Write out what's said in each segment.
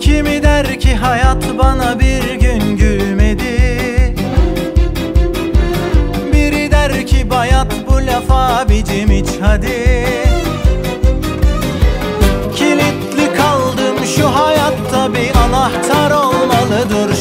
Kimi der ki hayat bana bir gün gülmedi? Biri der ki bayat bu laf abicim iç hadi. Kilitli kaldım şu hayatta bir anahtar olmalıdır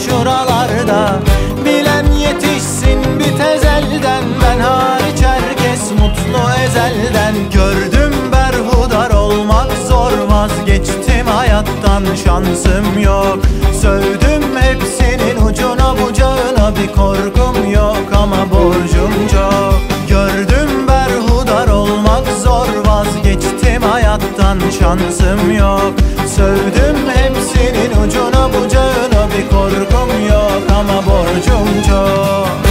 hayattan şansım yok. Sövdüm hepsinin ucuna bucağına. Bir korkum yok ama borcum çok. Gördüm berhudar olmak zor. Vazgeçtim hayattan şansım yok. Sövdüm hepsinin ucuna bucağına. Bir korkum yok ama borcum çok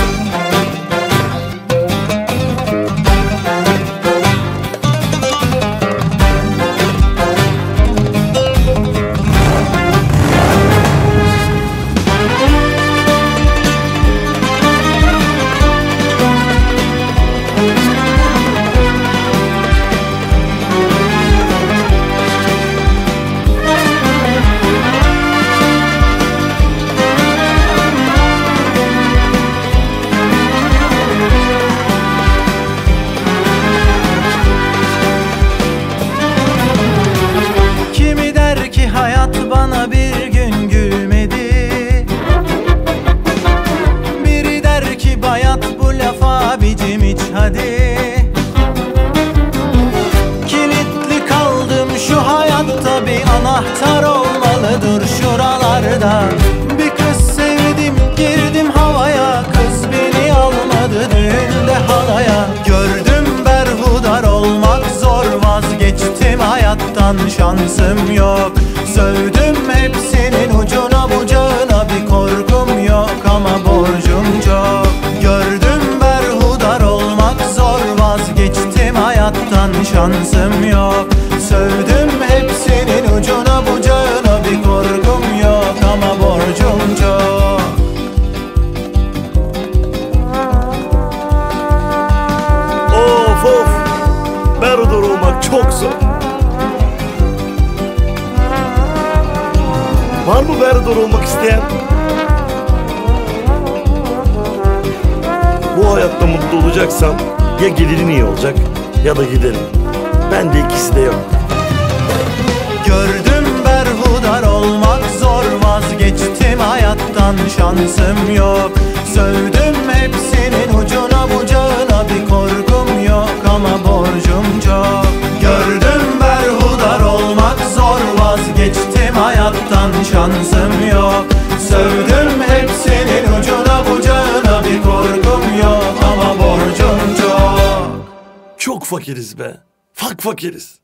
abicim iç hadi. Kilitli kaldım şu hayatta bir anahtar olmalıdır şuralarda. Bir kız sevdim girdim havaya Kız beni almadı düğünde halaya. Gördüm berhudar olmak zor vazgeçtim hayattan şansım yok. Sövdüm hepsinin şansım yok Sövdüm hepsinin ucuna bucağına bir korkum yok ama borcum çok Of of Berhudar olmak çok zor Var mı berhudar olmak isteyen? Bu hayatta mutlu olacaksan ya gelirin iyi olacak ya da giderim. Ben de ikisi de yok. Gördüm berhudar olmak zor vazgeçtim hayattan şansım yok Sövdüm hepsinin ucuna bucağına bir korkum yok ama borcum çok Gördüm berhudar olmak zor vazgeçtim hayattan şansım yok Sövdüm hepsinin ucuna bucağına bir korkum yok ama borcum çok Çok fakiriz be. Fak fakiriz.